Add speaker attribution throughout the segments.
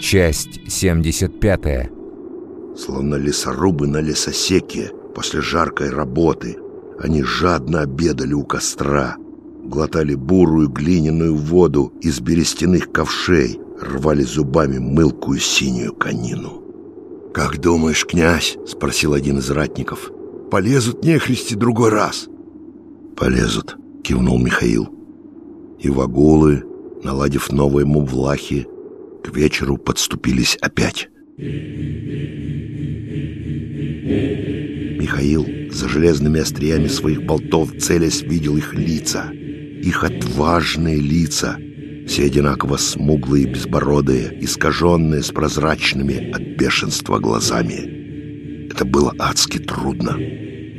Speaker 1: Часть 75.
Speaker 2: Словно лесорубы на лесосеке после жаркой работы. Они жадно обедали у костра, глотали бурую глиняную воду из берестяных ковшей, рвали зубами мылкую синюю конину. «Как думаешь, князь?» — спросил один из ратников. «Полезут нехристи другой раз?» «Полезут», — кивнул Михаил. И вагулы, наладив новые мувлахи, к вечеру подступились опять. Михаил за железными остриями своих болтов целясь видел их лица. Их отважные лица, все одинаково смуглые безбородые, искаженные с прозрачными от бешенства глазами. Это было адски трудно.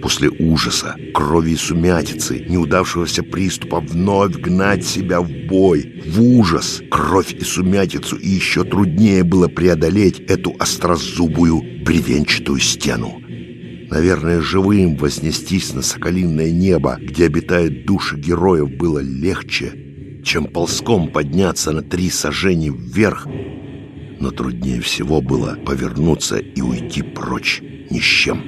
Speaker 2: После ужаса, крови и сумятицы, неудавшегося приступа вновь гнать себя в бой, в ужас, кровь и сумятицу, и еще труднее было преодолеть эту острозубую бревенчатую стену. Наверное, живым вознестись на соколиное небо, где обитают души героев, было легче, чем ползком подняться на три сажени вверх, но труднее всего было повернуться и уйти прочь ни с чем.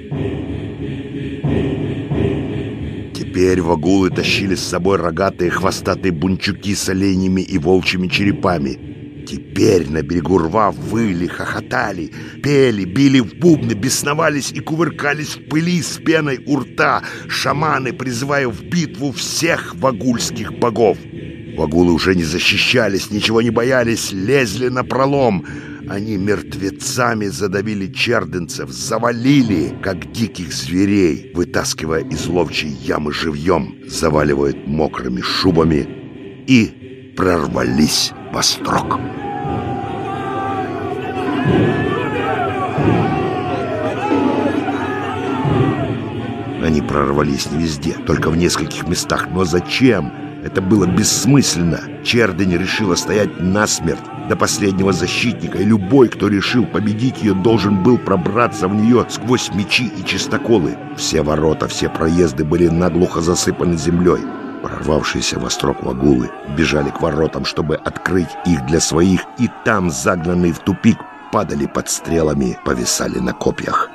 Speaker 2: Теперь вагулы тащили с собой рогатые хвостатые бунчуки с оленями и волчьими черепами. Теперь на берегу рва выли, хохотали, пели, били в бубны, бесновались и кувыркались в пыли с пеной у рта, шаманы, призывая в битву всех вагульских богов. Вагулы уже не защищались, ничего не боялись, лезли на пролом — они мертвецами задавили черденцев, завалили, как диких зверей, вытаскивая из ловчей ямы живьем, заваливают мокрыми шубами и прорвались во строк. Они прорвались не везде, только в нескольких местах. Но зачем? Это было бессмысленно. Чердень решила стоять насмерть до последнего защитника, и любой, кто решил победить ее, должен был пробраться в нее сквозь мечи и чистоколы. Все ворота, все проезды были наглухо засыпаны землей. Прорвавшиеся во строк вагулы бежали к воротам, чтобы открыть их для своих, и там, загнанные в тупик, падали под стрелами, повисали на копьях.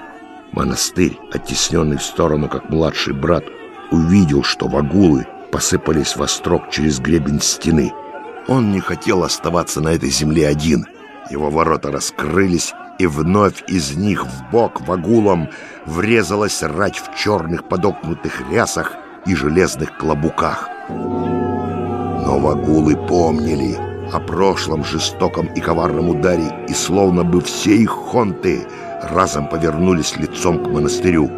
Speaker 2: Монастырь, оттесненный в сторону, как младший брат, увидел, что вагулы посыпались во строк через гребень стены. Он не хотел оставаться на этой земле один. Его ворота раскрылись, и вновь из них в бок вагулом врезалась рать в черных подокнутых рясах и железных клобуках. Но вагулы помнили о прошлом жестоком и коварном ударе, и словно бы все их хонты разом повернулись лицом к монастырю.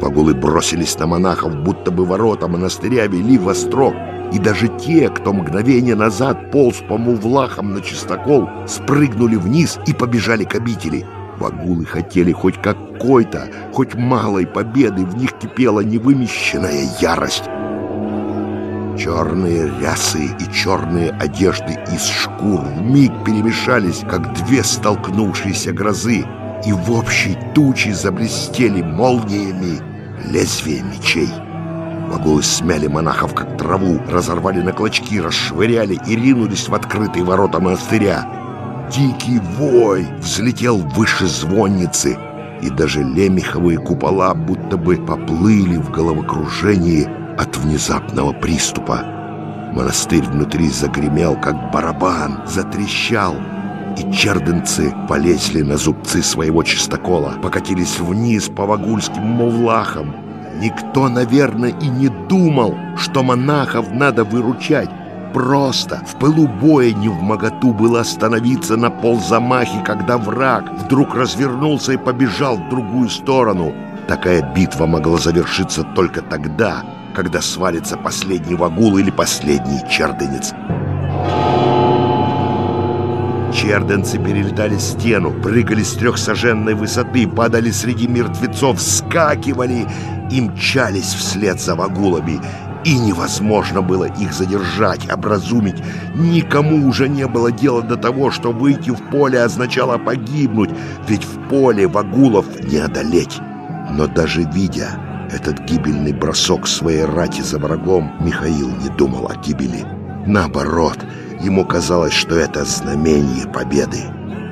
Speaker 2: Вагулы бросились на монахов, будто бы ворота монастыря вели в острог. И даже те, кто мгновение назад полз по мувлахам на чистокол, спрыгнули вниз и побежали к обители. Вагулы хотели хоть какой-то, хоть малой победы, в них кипела невымещенная ярость. Черные рясы и черные одежды из шкур вмиг перемешались, как две столкнувшиеся грозы и в общей туче заблестели молниями лезвия мечей. Вагулы смяли монахов, как траву, разорвали на клочки, расшвыряли и ринулись в открытые ворота монастыря. Дикий вой взлетел выше звонницы, и даже лемеховые купола будто бы поплыли в головокружении от внезапного приступа. Монастырь внутри загремел, как барабан, затрещал, и черденцы полезли на зубцы своего чистокола, покатились вниз по вагульским мувлахам. Никто, наверное, и не думал, что монахов надо выручать. Просто в пылу боя не в моготу было остановиться на ползамахе, когда враг вдруг развернулся и побежал в другую сторону. Такая битва могла завершиться только тогда, когда свалится последний вагул или последний черденец. Черденцы перелетали стену, прыгали с трехсоженной высоты, падали среди мертвецов, скакивали и мчались вслед за вагулами. И невозможно было их задержать, образумить. Никому уже не было дела до того, что выйти в поле означало погибнуть, ведь в поле вагулов не одолеть. Но даже видя этот гибельный бросок своей рати за врагом, Михаил не думал о гибели. Наоборот — Ему казалось, что это знамение победы,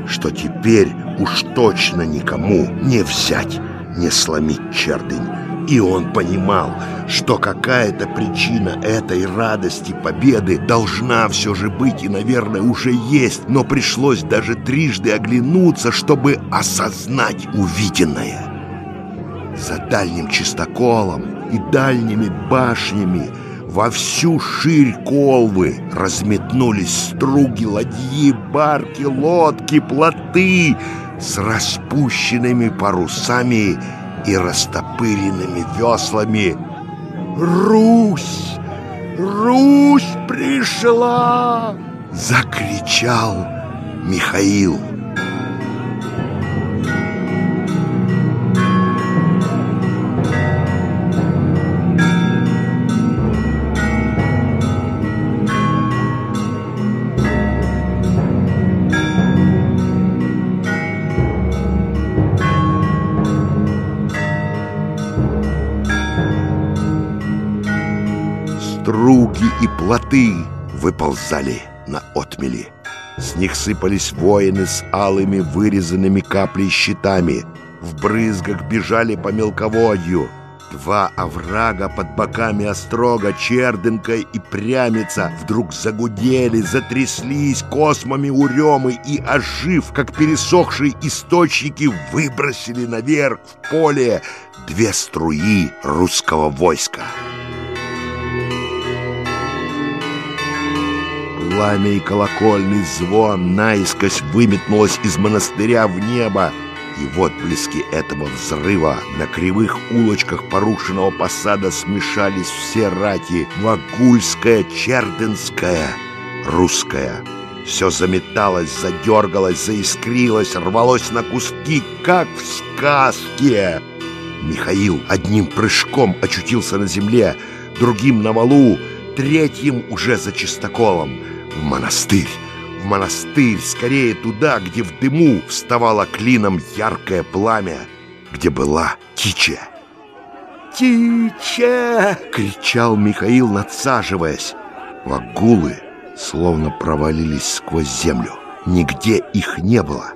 Speaker 2: что теперь уж точно никому не взять, не сломить чердынь. И он понимал, что какая-то причина этой радости победы должна все же быть и, наверное, уже есть, но пришлось даже трижды оглянуться, чтобы осознать увиденное. За дальним чистоколом и дальними башнями во всю ширь колвы разметнулись струги, ладьи, барки, лодки, плоты с распущенными парусами и растопыренными веслами. «Русь! Русь пришла!» — закричал Михаил. Струги и плоты выползали на отмели. С них сыпались воины с алыми вырезанными каплей щитами. В брызгах бежали по мелководью. Два оврага под боками острога, Черденка и Прямица вдруг загудели, затряслись космами уремы и, ожив, как пересохшие источники, выбросили наверх в поле две струи русского войска. Пламя и колокольный звон наискось выметнулось из монастыря в небо, и в отблеске этого взрыва на кривых улочках порушенного посада смешались все рати Вагульская, Чердынская, Русская. Все заметалось, задергалось, заискрилось, рвалось на куски, как в сказке. Михаил одним прыжком очутился на земле, другим на валу, третьим уже за чистоколом — в монастырь, в монастырь, скорее туда, где в дыму вставало клином яркое пламя, где была Тича. «Тича!» — кричал Михаил, надсаживаясь. Вагулы словно провалились сквозь землю. Нигде их не было.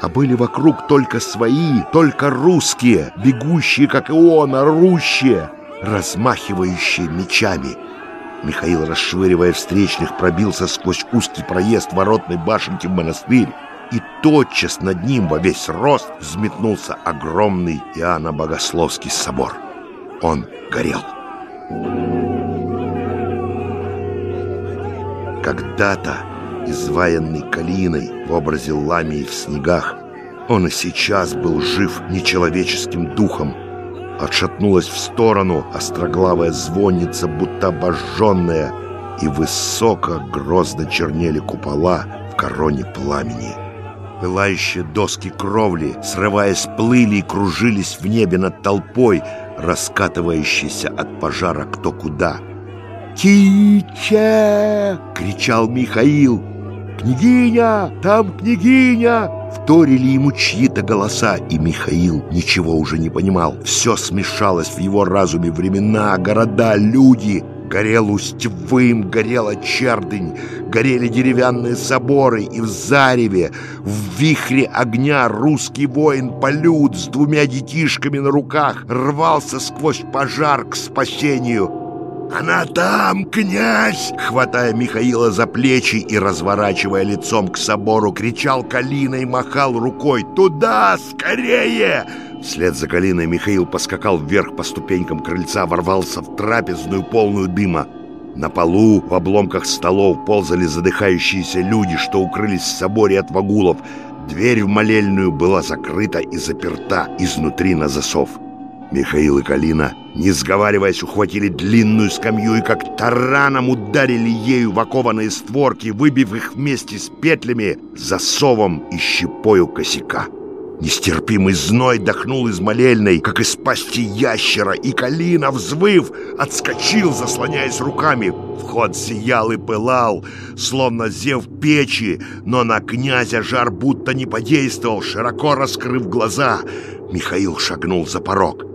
Speaker 2: А были вокруг только свои, только русские, бегущие, как и он, орущие, размахивающие мечами — Михаил, расшвыривая встречных, пробился сквозь узкий проезд воротной башенки в монастырь, и тотчас над ним во весь рост взметнулся огромный Иоанно-Богословский собор. Он горел. Когда-то, изваянный калиной в образе ламии в снегах, он и сейчас был жив нечеловеческим духом, Отшатнулась в сторону остроглавая звонница, будто обожженная, и высоко грозно чернели купола в короне пламени. Пылающие доски кровли, срываясь, плыли и кружились в небе над толпой, раскатывающейся от пожара кто куда. «Кича!» — кричал Михаил. «Княгиня! Там княгиня!» Вторили ему чьи-то голоса, и Михаил ничего уже не понимал. Все смешалось в его разуме времена, города, люди. Горел Устьвым, горела Чердынь, горели деревянные соборы, и в зареве, в вихре огня русский воин-полют с двумя детишками на руках рвался сквозь пожар к спасению. «Она там, князь!» Хватая Михаила за плечи и разворачивая лицом к собору, кричал Калина и махал рукой. «Туда, скорее!» Вслед за Калиной Михаил поскакал вверх по ступенькам крыльца, ворвался в трапезную, полную дыма. На полу, в обломках столов, ползали задыхающиеся люди, что укрылись в соборе от вагулов. Дверь в молельную была закрыта и заперта изнутри на засов. Михаил и Калина, не сговариваясь, ухватили длинную скамью и как тараном ударили ею в окованные створки, выбив их вместе с петлями, засовом и щепою косяка. Нестерпимый зной дохнул из молельной, как из пасти ящера, и Калина, взвыв, отскочил, заслоняясь руками. Вход сиял и пылал, словно зев печи, но на князя жар будто не подействовал, широко раскрыв глаза. Михаил шагнул за порог.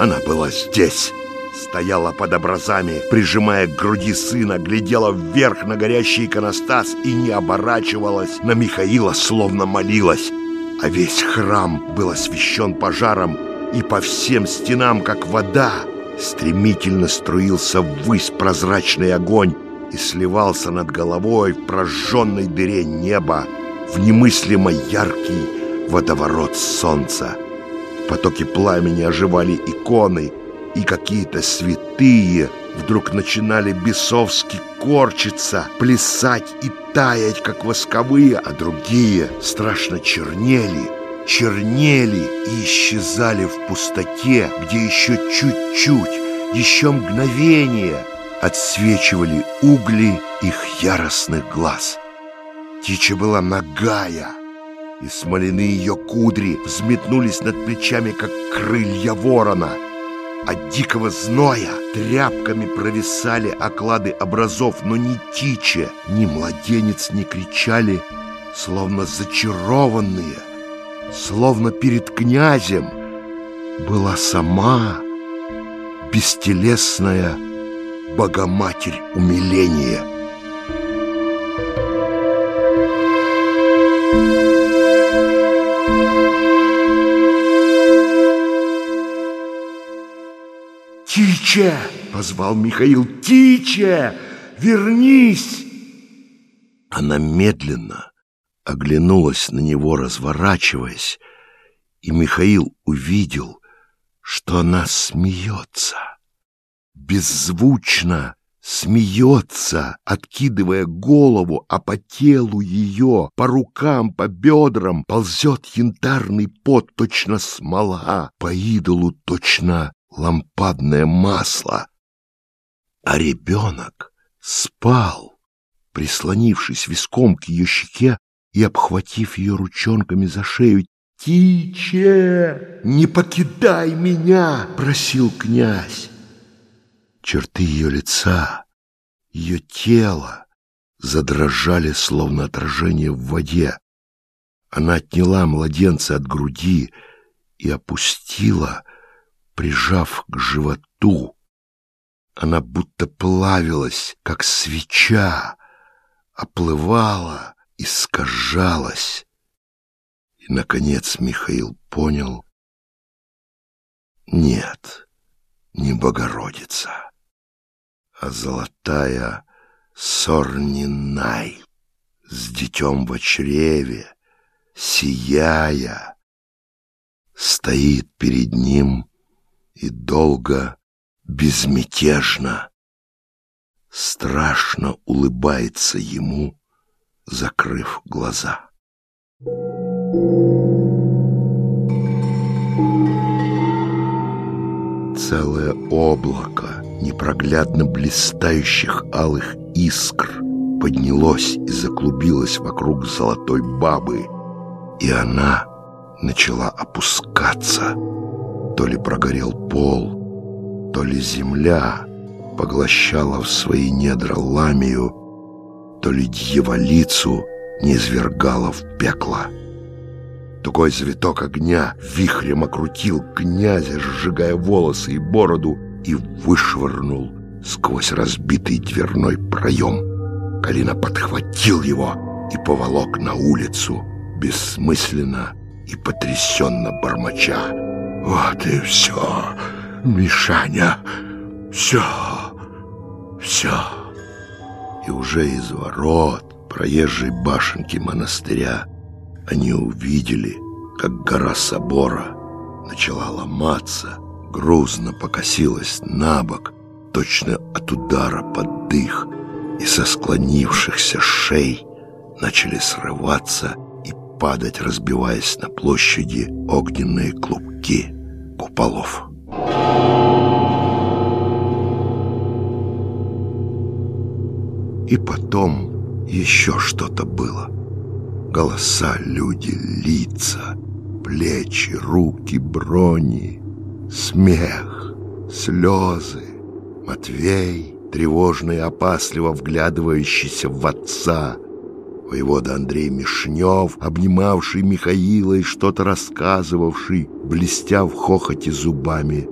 Speaker 2: Она была здесь, стояла под образами, прижимая к груди сына, глядела вверх на горящий иконостас и не оборачивалась на Михаила, словно молилась. А весь храм был освещен пожаром, и по всем стенам, как вода, стремительно струился ввысь прозрачный огонь и сливался над головой в прожженной дыре неба в немыслимо яркий водоворот солнца. В потоке пламени оживали иконы, и какие-то святые вдруг начинали бесовски корчиться, плясать и таять, как восковые, а другие страшно чернели, чернели и исчезали в пустоте, где еще чуть-чуть, еще мгновение отсвечивали угли их яростных глаз. Птичья была нагая, и смоляные ее кудри взметнулись над плечами, как крылья ворона. От дикого зноя тряпками провисали оклады образов, но ни Тиче, ни младенец не кричали, словно зачарованные, словно перед князем была сама бестелесная Богоматерь умиления. «Тиче!» — позвал Михаил. «Тиче! Вернись!» Она медленно оглянулась на него, разворачиваясь, и Михаил увидел, что она смеется. Беззвучно смеется, откидывая голову, а по телу ее, по рукам, по бедрам ползет янтарный пот, точно смола, по идолу точно лампадное масло. А ребенок спал, прислонившись виском к ее щеке и обхватив ее ручонками за шею. «Тиче, не покидай меня!» — просил князь. Черты ее лица, ее тела задрожали, словно отражение в воде. Она отняла младенца от груди и опустила, прижав к животу. Она будто плавилась, как свеча, оплывала, искажалась. И, наконец, Михаил понял, нет, не Богородица, а золотая Сорнинай с детем в чреве, сияя, стоит перед ним и долго, безмятежно, страшно улыбается ему, закрыв глаза. Целое облако непроглядно блистающих алых искр поднялось и заклубилось вокруг золотой бабы, и она начала опускаться — то ли прогорел пол, то ли земля поглощала в свои недра ламию, то ли дьяволицу не извергала в пекло. Тугой завиток огня вихрем окрутил князя, сжигая волосы и бороду, и вышвырнул сквозь разбитый дверной проем. Калина подхватил его и поволок на улицу, бессмысленно и потрясенно бормоча. Вот и все, Мишаня, все, все. И уже из ворот проезжей башенки монастыря они увидели, как гора собора начала ломаться, грузно покосилась на бок, точно от удара под дых, и со склонившихся шей начали срываться и падать, разбиваясь на площади огненные клубки куполов. И потом еще что-то было. Голоса, люди, лица, плечи, руки, брони, смех, слезы. Матвей, тревожно и опасливо вглядывающийся в отца, воевода Андрей Мишнев, обнимавший Михаила и что-то рассказывавший, блестя в хохоте зубами.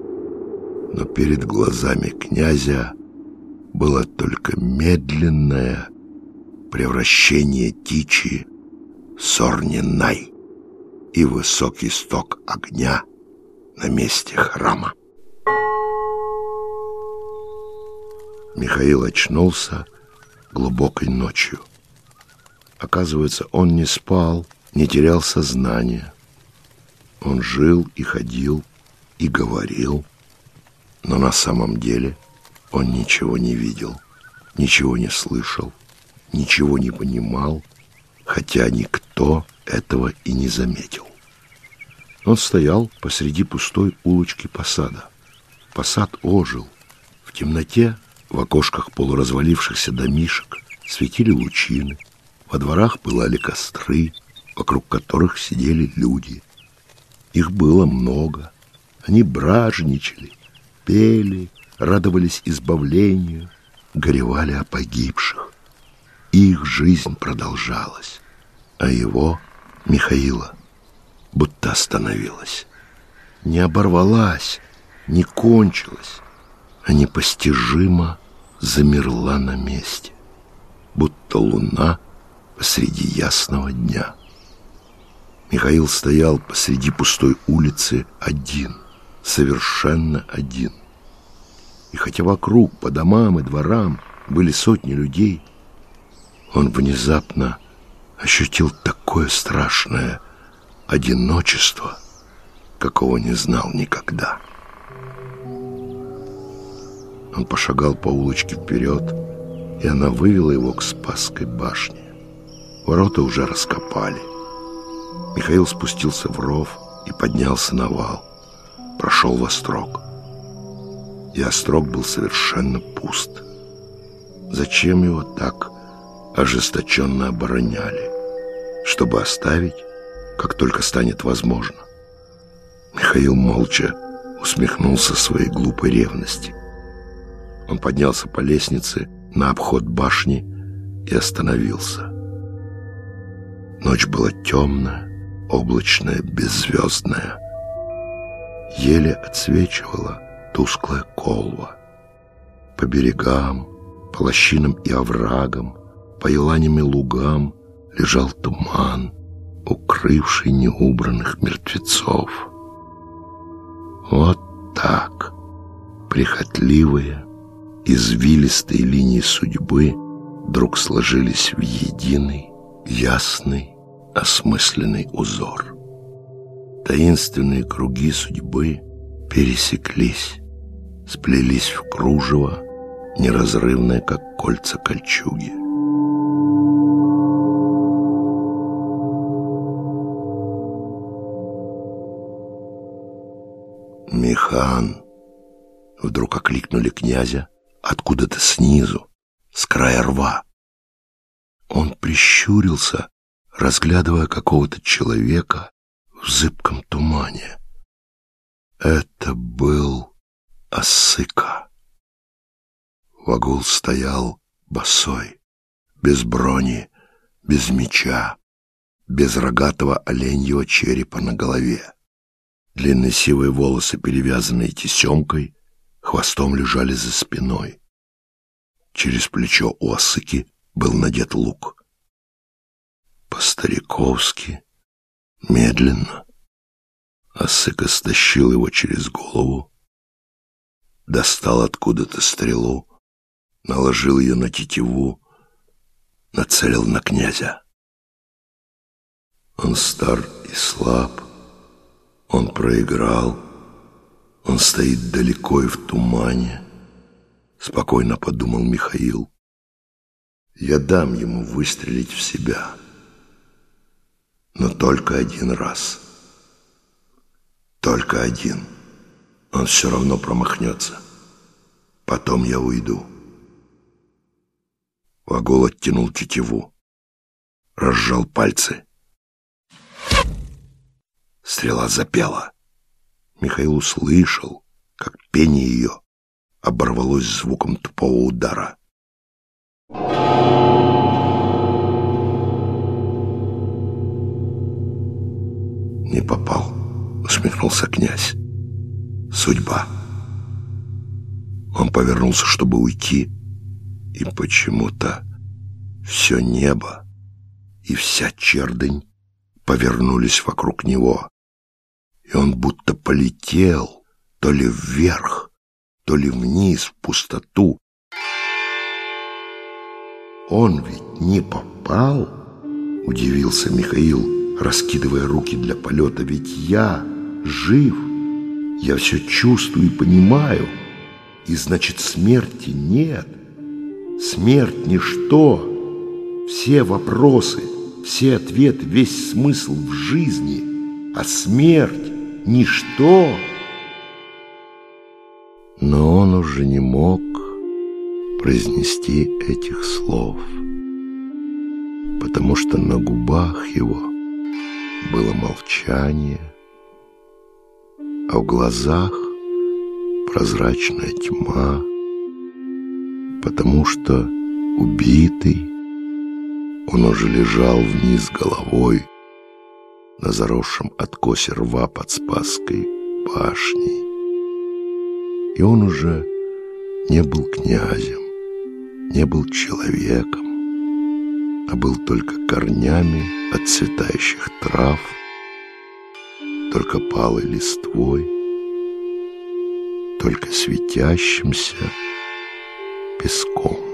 Speaker 2: Но перед глазами князя было только медленное превращение Тичи Сорнинай и высокий сток огня на месте храма. Михаил очнулся глубокой ночью. Оказывается, он не спал, не терял сознание. Он жил и ходил, и говорил, но на самом деле он ничего не видел, ничего не слышал, ничего не понимал, хотя никто этого и не заметил. Он стоял посреди пустой улочки посада. Посад ожил. В темноте, в окошках полуразвалившихся домишек, светили лучины. Во дворах пылали костры, вокруг которых сидели люди. Их было много. Они бражничали, пели, радовались избавлению, горевали о погибших. Их жизнь продолжалась, а его, Михаила, будто остановилась. Не оборвалась, не кончилась, а непостижимо замерла на месте, будто луна посреди ясного дня. Михаил стоял посреди пустой улицы один, совершенно один. И хотя вокруг, по домам и дворам, были сотни людей, он внезапно ощутил такое страшное одиночество, какого не знал никогда. Он пошагал по улочке вперед, и она вывела его к Спасской башне. Ворота уже раскопали. Михаил спустился в ров и поднялся на вал. Прошел в острог. И острог был совершенно пуст. Зачем его так ожесточенно обороняли? Чтобы оставить как только станет возможно. Михаил молча усмехнулся своей глупой ревности. Он поднялся по лестнице на обход башни и остановился. Ночь была темная, облачная, беззвездная. Еле отсвечивала тусклая колва. По берегам, по лощинам и оврагам, по еланям и лугам лежал туман — укрывший неубранных мертвецов. Вот так прихотливые, извилистые линии судьбы вдруг сложились в единый, ясный, осмысленный узор. Таинственные круги судьбы пересеклись, сплелись в кружево, неразрывное, как кольца кольчуги. Михан!» Вдруг окликнули князя откуда-то снизу, с края рва. Он прищурился, разглядывая какого-то человека в зыбком тумане. Это был Осыка. Вагул стоял босой, без брони, без меча, без рогатого оленьего черепа на голове. Длинные сивые волосы, перевязанные тесемкой, хвостом лежали за спиной. Через плечо у Осыки был надет лук. По-стариковски, медленно, Осыка стащил его через голову, достал откуда-то стрелу, наложил ее на тетиву, нацелил на князя. Он стар и слаб, он проиграл. Он стоит далеко и в тумане. Спокойно подумал Михаил. Я дам ему выстрелить в себя. Но только один раз. Только один. Он все равно промахнется. Потом я уйду. Вагол оттянул тетиву. Разжал пальцы. Стрела запела. Михаил услышал, как пение ее оборвалось звуком тупого удара. «Не попал», — усмехнулся князь. «Судьба». Он повернулся, чтобы уйти, и почему-то все небо и вся чердынь повернулись вокруг него, и он будто полетел то ли вверх, то ли вниз, в пустоту. «Он ведь не попал?» — удивился Михаил, раскидывая руки для полета. «Ведь я жив, я все чувствую и понимаю, и значит смерти нет. Смерть — ничто, все вопросы, все ответы, весь смысл в жизни, а смерть — ничто». Но он уже не мог произнести этих слов, потому что на губах его было молчание, а в глазах прозрачная тьма, потому что убитый он уже лежал вниз головой на заросшем откосе рва под Спасской башней. И он уже не был князем, не был человеком, а был только корнями отцветающих трав, только палой листвой, только светящимся песком.